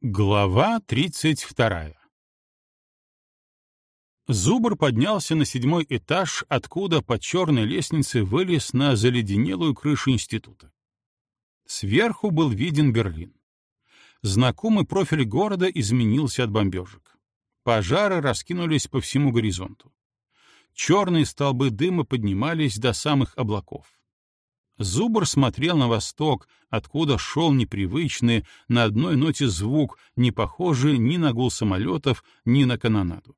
Глава 32 Зубр поднялся на седьмой этаж, откуда по черной лестнице вылез на заледенелую крышу института. Сверху был виден Берлин. Знакомый профиль города изменился от бомбежек. Пожары раскинулись по всему горизонту. Черные столбы дыма поднимались до самых облаков. Зубр смотрел на восток, откуда шел непривычный на одной ноте звук, не похожий ни на гул самолетов, ни на канонаду.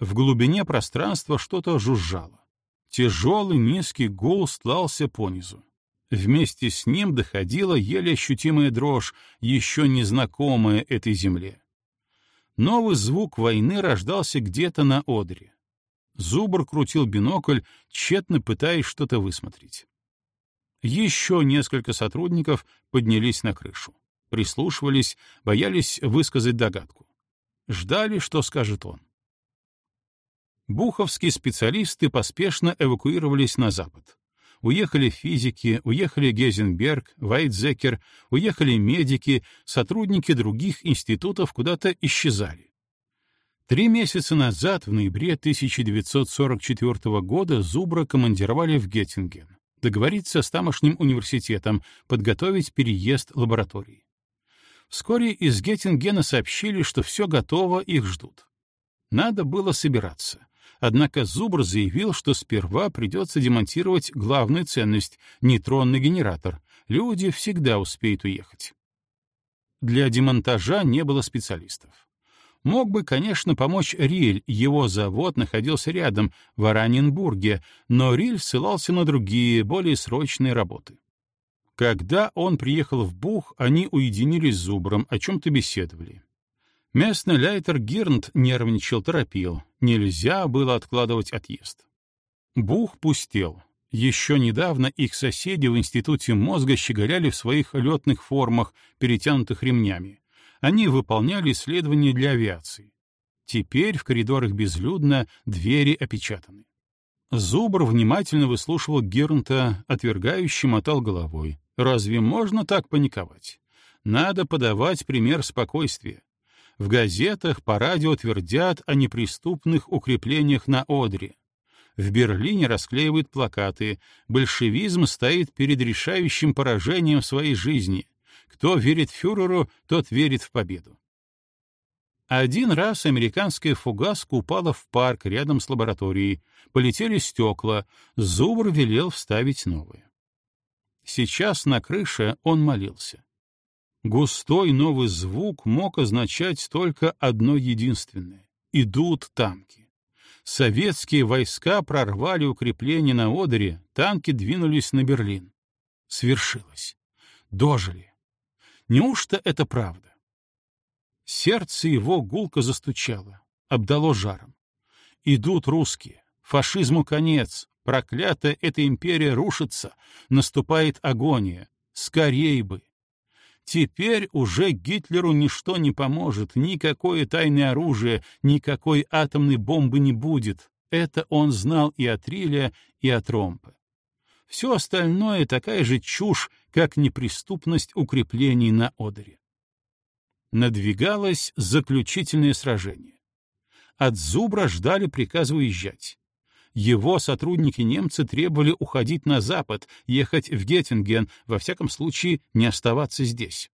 В глубине пространства что-то жужжало. Тяжелый низкий гул стлался понизу. Вместе с ним доходила еле ощутимая дрожь, еще незнакомая этой земле. Новый звук войны рождался где-то на Одре. Зубр крутил бинокль, тщетно пытаясь что-то высмотреть. Еще несколько сотрудников поднялись на крышу. Прислушивались, боялись высказать догадку. Ждали, что скажет он. Буховские специалисты поспешно эвакуировались на запад. Уехали физики, уехали Гезенберг, Вайтзекер, уехали медики, сотрудники других институтов куда-то исчезали. Три месяца назад, в ноябре 1944 года, Зубра командировали в Геттинген договориться с тамошним университетом, подготовить переезд лаборатории. Вскоре из Геттингена сообщили, что все готово, их ждут. Надо было собираться. Однако Зубр заявил, что сперва придется демонтировать главную ценность — нейтронный генератор. Люди всегда успеют уехать. Для демонтажа не было специалистов. Мог бы, конечно, помочь Риль, его завод находился рядом, в Ораненбурге, но Риль ссылался на другие, более срочные работы. Когда он приехал в Бух, они уединились с Зубром, о чем-то беседовали. Местный ляйтер Гирнт нервничал, торопил. Нельзя было откладывать отъезд. Бух пустел. Еще недавно их соседи в Институте мозга щеголяли в своих летных формах, перетянутых ремнями они выполняли исследования для авиации. Теперь в коридорах безлюдно, двери опечатаны. Зубр внимательно выслушивал Гернта, отвергающий мотал головой. Разве можно так паниковать? Надо подавать пример спокойствия. В газетах по радио твердят о неприступных укреплениях на Одре. В Берлине расклеивают плакаты «Большевизм стоит перед решающим поражением в своей жизни. Кто верит фюреру, тот верит в победу. Один раз американская фугаска упала в парк рядом с лабораторией, полетели стекла, Зубр велел вставить новые. Сейчас на крыше он молился. Густой новый звук мог означать только одно единственное — идут танки. Советские войска прорвали укрепления на Одере, танки двинулись на Берлин. Свершилось. Дожили. Неужто это правда? Сердце его гулко застучало, обдало жаром. Идут русские, фашизму конец, проклятая эта империя рушится, наступает агония, скорей бы. Теперь уже Гитлеру ничто не поможет, никакое тайное оружие, никакой атомной бомбы не будет. Это он знал и от Риля, и от Ромпа. Все остальное такая же чушь, как неприступность укреплений на Одере. Надвигалось заключительное сражение. От Зубра ждали приказа уезжать. Его сотрудники-немцы требовали уходить на запад, ехать в Геттинген, во всяком случае не оставаться здесь.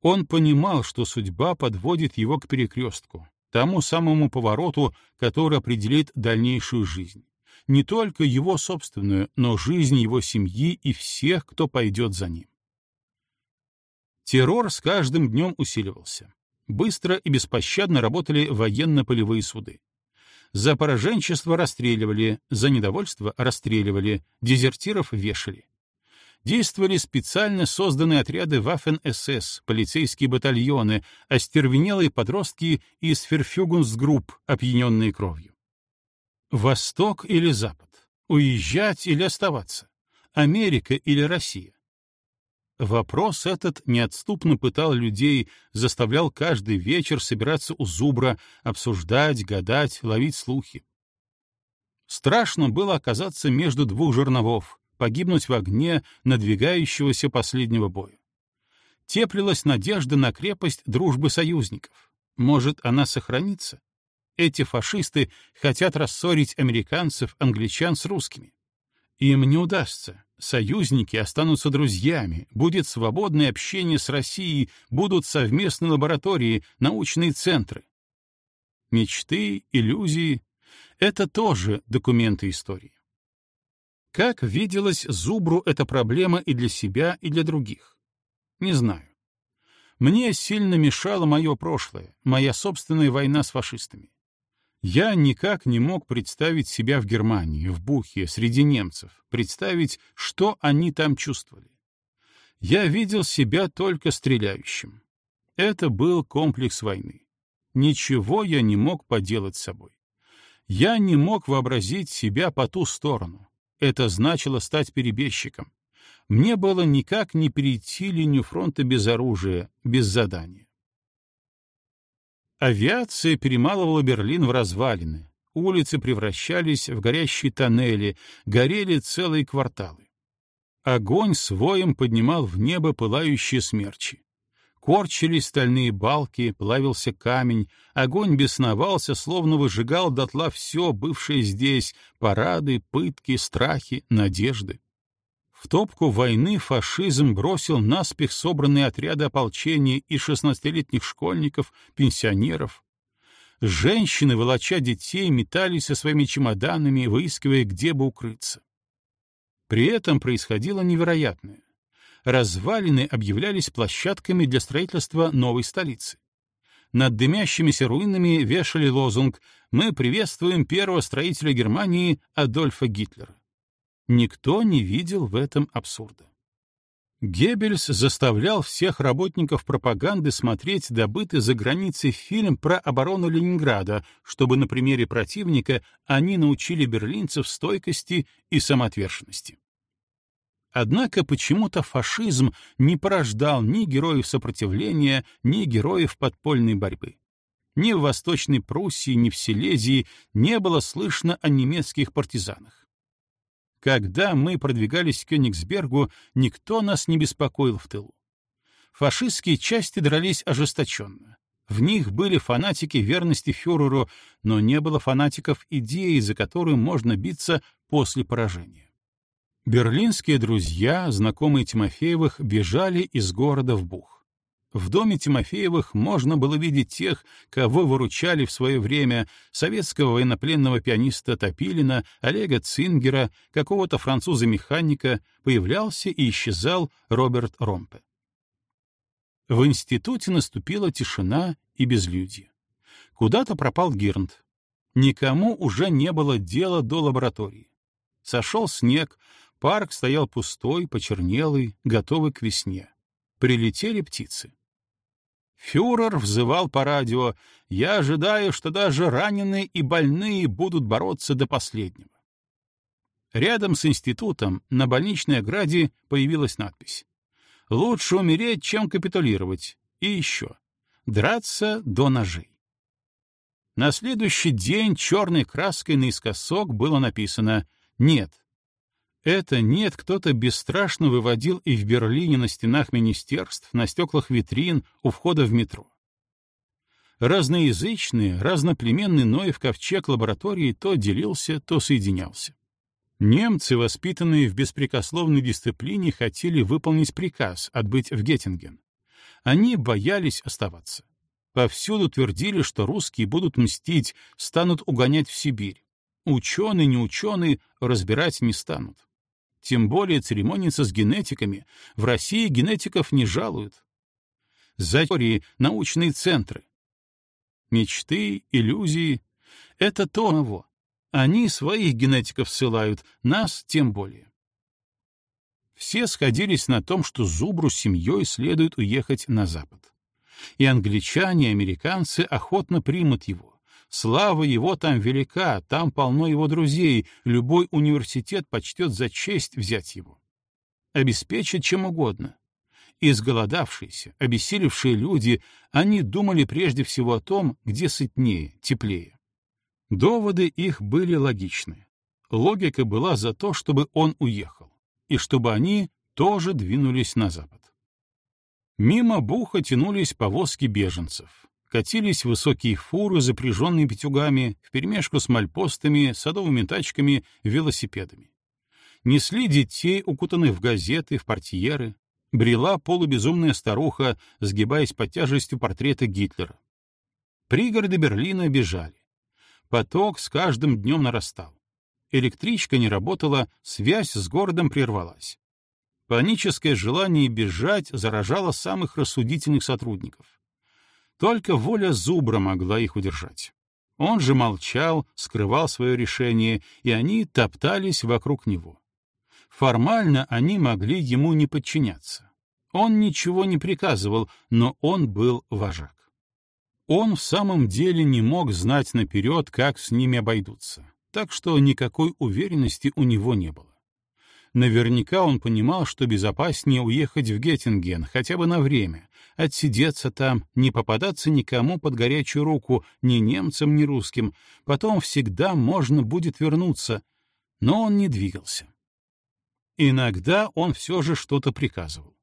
Он понимал, что судьба подводит его к перекрестку, тому самому повороту, который определит дальнейшую жизнь не только его собственную, но жизнь его семьи и всех, кто пойдет за ним. Террор с каждым днем усиливался. Быстро и беспощадно работали военно-полевые суды. За пораженчество расстреливали, за недовольство расстреливали, дезертиров вешали. Действовали специально созданные отряды Waffen-СС, полицейские батальоны, остервенелые подростки из Ферфюгунсгрупп, опьяненные кровью. Восток или Запад? Уезжать или оставаться? Америка или Россия? Вопрос этот неотступно пытал людей, заставлял каждый вечер собираться у зубра, обсуждать, гадать, ловить слухи. Страшно было оказаться между двух жерновов, погибнуть в огне надвигающегося последнего боя. Теплилась надежда на крепость дружбы союзников. Может, она сохранится? Эти фашисты хотят рассорить американцев, англичан с русскими. Им не удастся. Союзники останутся друзьями, будет свободное общение с Россией, будут совместные лаборатории, научные центры. Мечты, иллюзии — это тоже документы истории. Как виделась Зубру эта проблема и для себя, и для других? Не знаю. Мне сильно мешало мое прошлое, моя собственная война с фашистами. Я никак не мог представить себя в Германии, в Бухе, среди немцев, представить, что они там чувствовали. Я видел себя только стреляющим. Это был комплекс войны. Ничего я не мог поделать с собой. Я не мог вообразить себя по ту сторону. Это значило стать перебежчиком. Мне было никак не перейти линию фронта без оружия, без задания. Авиация перемалывала Берлин в развалины, улицы превращались в горящие тоннели, горели целые кварталы. Огонь с воем поднимал в небо пылающие смерчи. Корчились стальные балки, плавился камень, огонь бесновался, словно выжигал дотла все, бывшее здесь, парады, пытки, страхи, надежды. В топку войны фашизм бросил наспех собранные отряды ополчения и шестнадцатилетних школьников, пенсионеров. Женщины, волоча детей, метались со своими чемоданами, выискивая, где бы укрыться. При этом происходило невероятное. Развалины объявлялись площадками для строительства новой столицы. Над дымящимися руинами вешали лозунг «Мы приветствуем первого строителя Германии Адольфа Гитлера». Никто не видел в этом абсурда. Геббельс заставлял всех работников пропаганды смотреть добытый за границей фильм про оборону Ленинграда, чтобы на примере противника они научили берлинцев стойкости и самоотверженности. Однако почему-то фашизм не порождал ни героев сопротивления, ни героев подпольной борьбы. Ни в Восточной Пруссии, ни в Силезии не было слышно о немецких партизанах. Когда мы продвигались к Кёнигсбергу, никто нас не беспокоил в тылу. Фашистские части дрались ожесточенно. В них были фанатики верности фюреру, но не было фанатиков идеи, за которую можно биться после поражения. Берлинские друзья, знакомые Тимофеевых, бежали из города в Бух. В доме Тимофеевых можно было видеть тех, кого выручали в свое время советского военнопленного пианиста Топилина, Олега Цингера, какого-то француза-механика, появлялся и исчезал Роберт Ромпе. В институте наступила тишина и безлюдье. Куда-то пропал Гирнд. Никому уже не было дела до лаборатории. Сошел снег, парк стоял пустой, почернелый, готовый к весне. Прилетели птицы. Фюрер взывал по радио «Я ожидаю, что даже раненые и больные будут бороться до последнего». Рядом с институтом на больничной ограде появилась надпись «Лучше умереть, чем капитулировать». И еще «Драться до ножей». На следующий день черной краской наискосок было написано «Нет, это нет кто-то бесстрашно выводил и в Берлине на стенах министерств, на стеклах витрин, у входа в метро. Разноязычный, разноплеменный Ноев ковчег лаборатории то делился, то соединялся. Немцы, воспитанные в беспрекословной дисциплине, хотели выполнить приказ отбыть в Геттинген. Они боялись оставаться. Повсюду твердили, что русские будут мстить, станут угонять в Сибирь. Ученые, не ученые, разбирать не станут тем более церемониться с генетиками. В России генетиков не жалуют. За научные центры. Мечты, иллюзии — это то одного. Они своих генетиков ссылают, нас тем более. Все сходились на том, что Зубру с семьей следует уехать на Запад. И англичане, и американцы охотно примут его. Слава его там велика, там полно его друзей, любой университет почтет за честь взять его. Обеспечат чем угодно. Изголодавшиеся, обессилевшие люди, они думали прежде всего о том, где сытнее, теплее. Доводы их были логичны. Логика была за то, чтобы он уехал, и чтобы они тоже двинулись на запад. Мимо Буха тянулись повозки беженцев. Катились высокие фуры, запряженные пятюгами, вперемешку с мальпостами, садовыми тачками, велосипедами. Несли детей, укутанных в газеты, в портьеры. Брела полубезумная старуха, сгибаясь под тяжестью портрета Гитлера. Пригороды Берлина бежали. Поток с каждым днем нарастал. Электричка не работала, связь с городом прервалась. Паническое желание бежать заражало самых рассудительных сотрудников. Только воля Зубра могла их удержать. Он же молчал, скрывал свое решение, и они топтались вокруг него. Формально они могли ему не подчиняться. Он ничего не приказывал, но он был вожак. Он в самом деле не мог знать наперед, как с ними обойдутся, так что никакой уверенности у него не было. Наверняка он понимал, что безопаснее уехать в Геттинген хотя бы на время, отсидеться там, не попадаться никому под горячую руку, ни немцам, ни русским. Потом всегда можно будет вернуться. Но он не двигался. Иногда он все же что-то приказывал.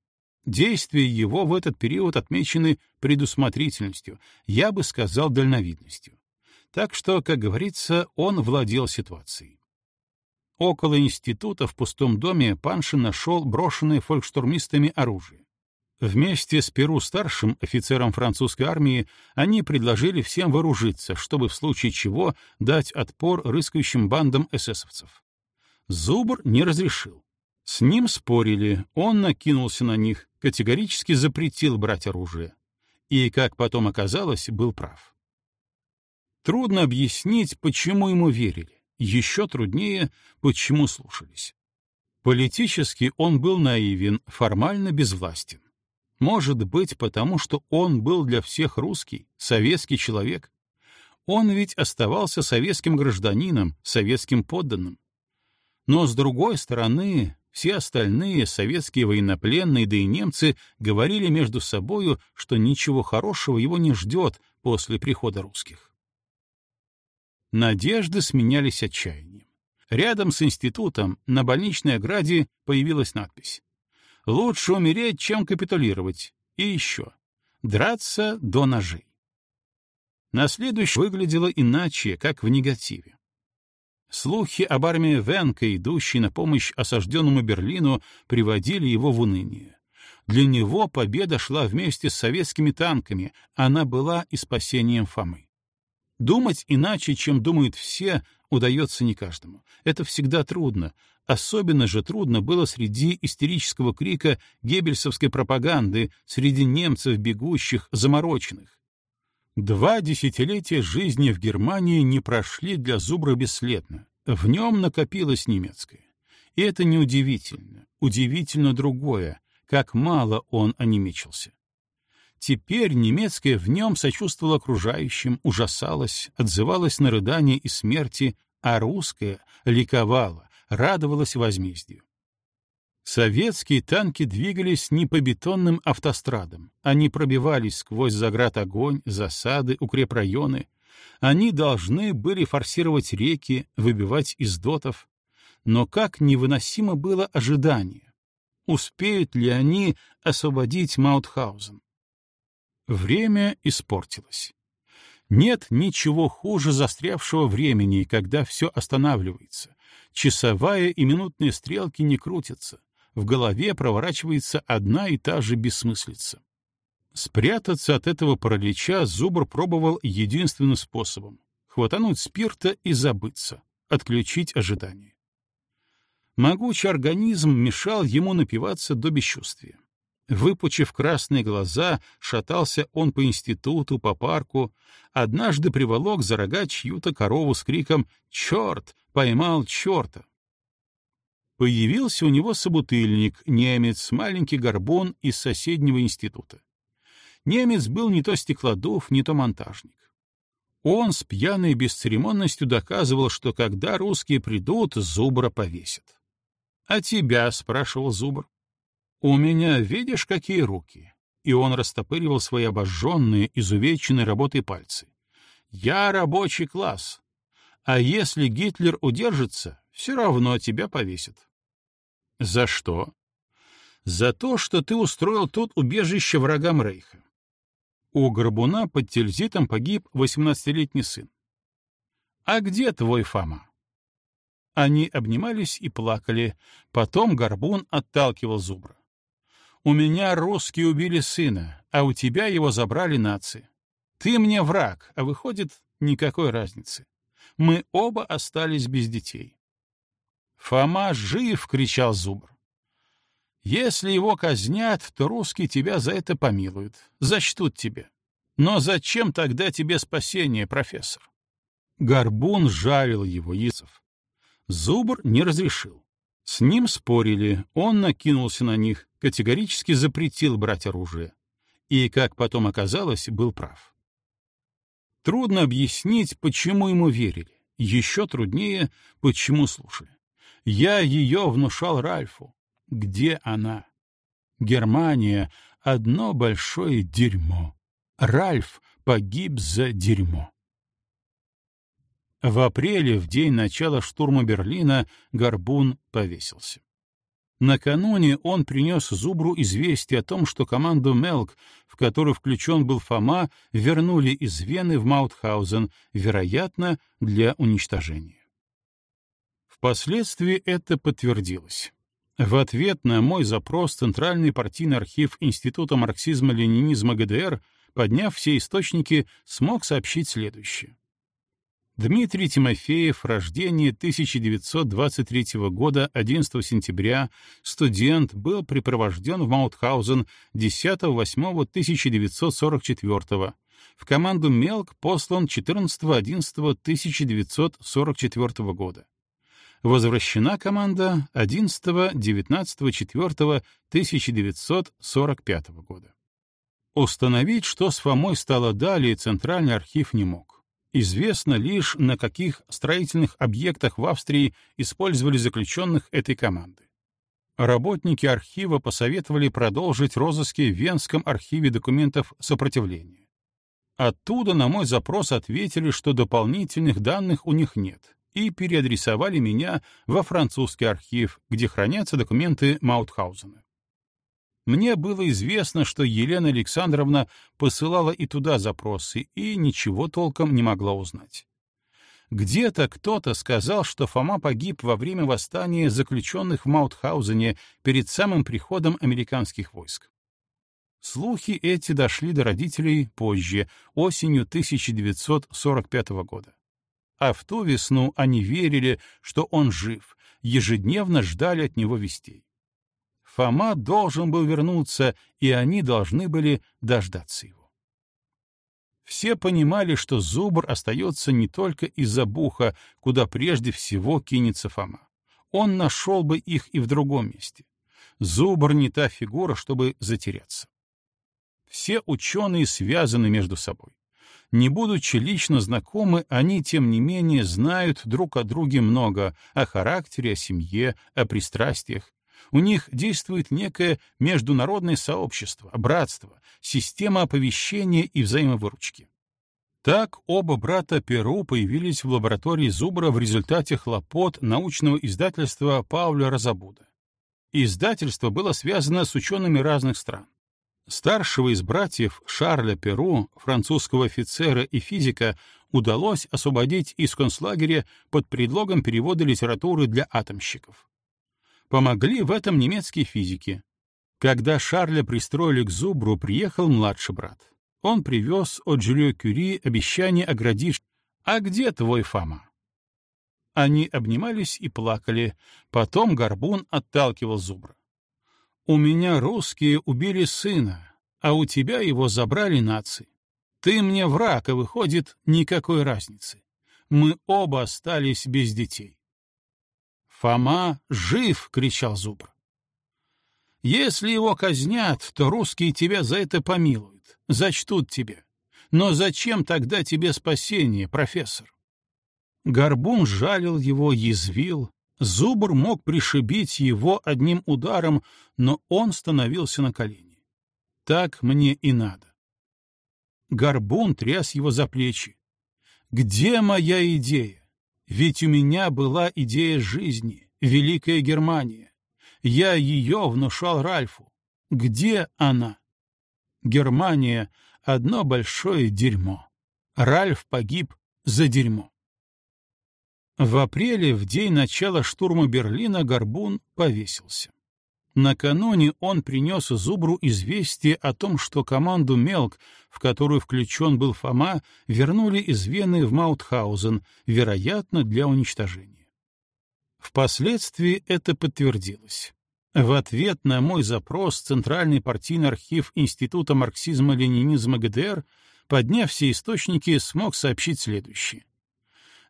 Действия его в этот период отмечены предусмотрительностью, я бы сказал, дальновидностью. Так что, как говорится, он владел ситуацией. Около института в пустом доме Паншин нашел брошенное фолькштурмистами оружие. Вместе с Перу-старшим, офицером французской армии, они предложили всем вооружиться, чтобы в случае чего дать отпор рыскающим бандам эсэсовцев. Зубр не разрешил. С ним спорили, он накинулся на них, категорически запретил брать оружие. И, как потом оказалось, был прав. Трудно объяснить, почему ему верили. Еще труднее, почему слушались. Политически он был наивен, формально безвластен. Может быть, потому что он был для всех русский, советский человек. Он ведь оставался советским гражданином, советским подданным. Но, с другой стороны, все остальные, советские военнопленные, да и немцы, говорили между собою, что ничего хорошего его не ждет после прихода русских. Надежды сменялись отчаянием. Рядом с институтом на больничной ограде появилась надпись «Лучше умереть, чем капитулировать». И еще «Драться до ножей». На следующий выглядело иначе, как в негативе. Слухи об армии Венка, идущей на помощь осажденному Берлину, приводили его в уныние. Для него победа шла вместе с советскими танками, она была и спасением Фомы. Думать иначе, чем думают все, удается не каждому. Это всегда трудно. Особенно же трудно было среди истерического крика геббельсовской пропаганды, среди немцев, бегущих, замороченных. Два десятилетия жизни в Германии не прошли для Зубра бесследно. В нем накопилось немецкое. И это неудивительно. Удивительно другое, как мало он онемечился. Теперь немецкое в нем сочувствовало окружающим, ужасалось, отзывалось на рыдания и смерти, а русское ликовало, радовалось возмездию. Советские танки двигались не по бетонным автострадам, они пробивались сквозь заград огонь, засады, укрепрайоны. Они должны были форсировать реки, выбивать из дотов. Но как невыносимо было ожидание. Успеют ли они освободить Маутхаузен? Время испортилось. Нет ничего хуже застрявшего времени, когда все останавливается. Часовая и минутные стрелки не крутятся в голове проворачивается одна и та же бессмыслица. Спрятаться от этого паралича Зубр пробовал единственным способом — хватануть спирта и забыться, отключить ожидание. Могучий организм мешал ему напиваться до бесчувствия. Выпучив красные глаза, шатался он по институту, по парку. Однажды приволок за рога чью-то корову с криком «Черт! Поймал черта!» Появился у него собутыльник, немец, маленький горбун из соседнего института. Немец был не то стеклодув, не то монтажник. Он с пьяной бесцеремонностью доказывал, что когда русские придут, Зубра повесят. — А тебя? — спрашивал Зубр. — У меня, видишь, какие руки? И он растопыривал свои обожженные, изувеченные работой пальцы. — Я рабочий класс. А если Гитлер удержится, все равно тебя повесят. За что? За то, что ты устроил тут убежище врагам Рейха. У Горбуна под Тильзитом погиб 18-летний сын. А где твой Фома? Они обнимались и плакали, потом Горбун отталкивал Зубра. «У меня русские убили сына, а у тебя его забрали нации. Ты мне враг, а выходит, никакой разницы. Мы оба остались без детей». «Фома жив!» — кричал Зубр. «Если его казнят, то русские тебя за это помилуют, зачтут тебе. Но зачем тогда тебе спасение, профессор?» Горбун жарил его, Исов. Зубр не разрешил. С ним спорили, он накинулся на них, категорически запретил брать оружие. И, как потом оказалось, был прав. Трудно объяснить, почему ему верили. Еще труднее, почему слушали. Я ее внушал Ральфу. Где она? Германия — одно большое дерьмо. Ральф погиб за дерьмо. В апреле, в день начала штурма Берлина, Горбун повесился. Накануне он принес Зубру известие о том, что команду «Мелк», в которую включен был Фома, вернули из Вены в Маутхаузен, вероятно, для уничтожения. Впоследствии это подтвердилось. В ответ на мой запрос Центральный партийный архив Института марксизма-ленинизма ГДР, подняв все источники, смог сообщить следующее. Дмитрий Тимофеев, рождение 1923 года, 11 сентября, студент, был припровожден в Маутхаузен 10.08.1944 в команду «Мелк» послан 14.11.1944 года. Возвращена команда 11.19.04.1945 года. Установить, что с Фомой стало далее, Центральный архив не мог. Известно лишь, на каких строительных объектах в Австрии использовали заключенных этой команды. Работники архива посоветовали продолжить розыски в Венском архиве документов сопротивления. Оттуда на мой запрос ответили, что дополнительных данных у них нет, и переадресовали меня во французский архив, где хранятся документы Маутхаузена. Мне было известно, что Елена Александровна посылала и туда запросы, и ничего толком не могла узнать. Где-то кто-то сказал, что Фома погиб во время восстания заключенных в Маутхаузене перед самым приходом американских войск. Слухи эти дошли до родителей позже, осенью 1945 года. А в ту весну они верили, что он жив, ежедневно ждали от него вестей. Фома должен был вернуться, и они должны были дождаться его. Все понимали, что Зубр остается не только из-за буха, куда прежде всего кинется Фома. Он нашел бы их и в другом месте. Зубр не та фигура, чтобы затеряться. Все ученые связаны между собой. Не будучи лично знакомы, они, тем не менее, знают друг о друге много, о характере, о семье, о пристрастиях, у них действует некое международное сообщество, братство, система оповещения и взаимовыручки. Так оба брата Перу появились в лаборатории Зубра в результате хлопот научного издательства Пауля Розабуда. Издательство было связано с учеными разных стран. Старшего из братьев Шарля Перу, французского офицера и физика, удалось освободить из концлагеря под предлогом перевода литературы для атомщиков. Помогли в этом немецкие физики. Когда Шарля пристроили к Зубру, приехал младший брат. Он привез от Жюлье Кюри обещание оградить «А где твой Фома?» Они обнимались и плакали, потом Горбун отталкивал Зубра. «У меня русские убили сына, а у тебя его забрали нации. Ты мне враг, а выходит, никакой разницы. Мы оба остались без детей. «Фома жив!» — кричал Зубр. «Если его казнят, то русские тебя за это помилуют, зачтут тебе. Но зачем тогда тебе спасение, профессор?» Горбун жалил его, язвил. Зубр мог пришибить его одним ударом, но он становился на колени. Так мне и надо. Горбун тряс его за плечи. «Где моя идея? Ведь у меня была идея жизни, Великая Германия. Я ее внушал Ральфу. Где она? Германия — одно большое дерьмо. Ральф погиб за дерьмо. В апреле, в день начала штурма Берлина, Горбун повесился. Накануне он принес Зубру известие о том, что команду «Мелк», в которую включен был Фома, вернули из Вены в Маутхаузен, вероятно, для уничтожения. Впоследствии это подтвердилось. В ответ на мой запрос Центральный партийный архив Института марксизма-ленинизма ГДР, подняв все источники, смог сообщить следующее.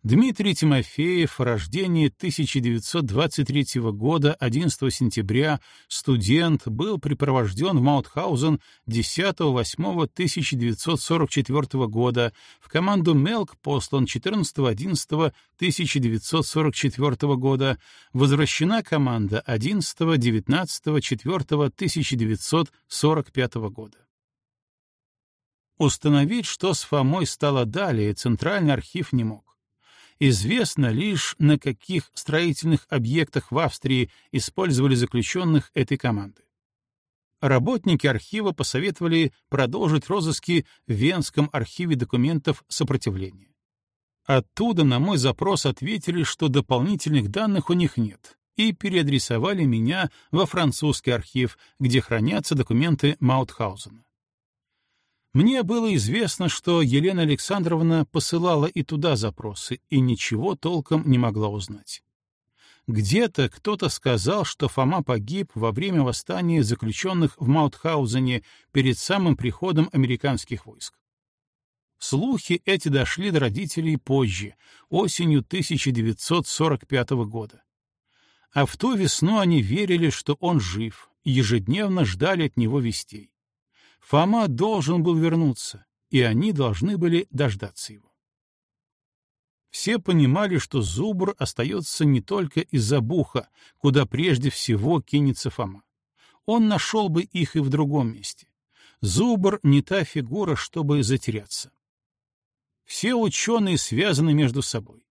Дмитрий Тимофеев, рождение 1923 года, 11 сентября, студент, был припровожден в Маутхаузен 10-8-1944 года, в команду «Мелк» послан 14-11-1944 года, возвращена команда 11-19-4-1945 года. Установить, что с Фомой стало далее, Центральный архив не мог. Известно лишь, на каких строительных объектах в Австрии использовали заключенных этой команды. Работники архива посоветовали продолжить розыски в Венском архиве документов сопротивления. Оттуда на мой запрос ответили, что дополнительных данных у них нет, и переадресовали меня во французский архив, где хранятся документы Маутхаузена. Мне было известно, что Елена Александровна посылала и туда запросы, и ничего толком не могла узнать. Где-то кто-то сказал, что Фома погиб во время восстания заключенных в Маутхаузене перед самым приходом американских войск. Слухи эти дошли до родителей позже, осенью 1945 года. А в ту весну они верили, что он жив, ежедневно ждали от него вестей. Фома должен был вернуться, и они должны были дождаться его. Все понимали, что Зубр остается не только из-за буха, куда прежде всего кинется Фома. Он нашел бы их и в другом месте. Зубр не та фигура, чтобы затеряться. Все ученые связаны между собой.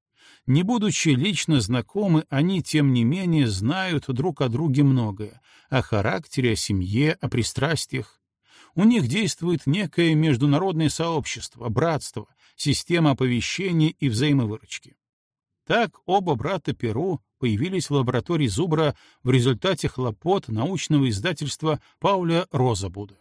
Не будучи лично знакомы, они, тем не менее, знают друг о друге многое — о характере, о семье, о пристрастиях у них действует некое международное сообщество, братство, система оповещения и взаимовыручки. Так оба брата Перу появились в лаборатории Зубра в результате хлопот научного издательства Пауля Розабуда.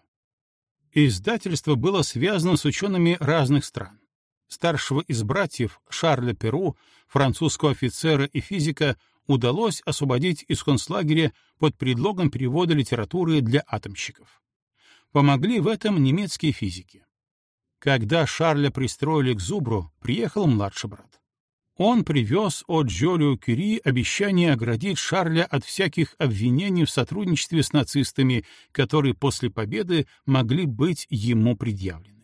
Издательство было связано с учеными разных стран. Старшего из братьев, Шарля Перу, французского офицера и физика, удалось освободить из концлагеря под предлогом перевода литературы для атомщиков. Помогли в этом немецкие физики. Когда Шарля пристроили к Зубру, приехал младший брат. Он привез от Жолио Кюри обещание оградить Шарля от всяких обвинений в сотрудничестве с нацистами, которые после победы могли быть ему предъявлены.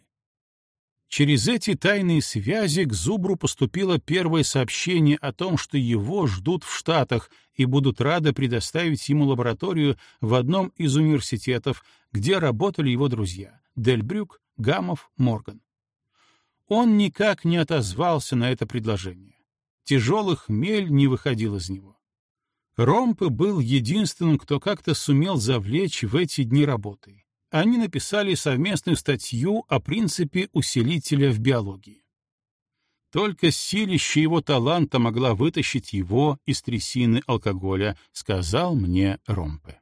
Через эти тайные связи к Зубру поступило первое сообщение о том, что его ждут в Штатах и будут рады предоставить ему лабораторию в одном из университетов, где работали его друзья — Дельбрюк, Гамов, Морган. Он никак не отозвался на это предложение. Тяжелый хмель не выходил из него. Ромпе был единственным, кто как-то сумел завлечь в эти дни работы они написали совместную статью о принципе усилителя в биологии. Только силище его таланта могла вытащить его из трясины алкоголя, сказал мне Ромпе.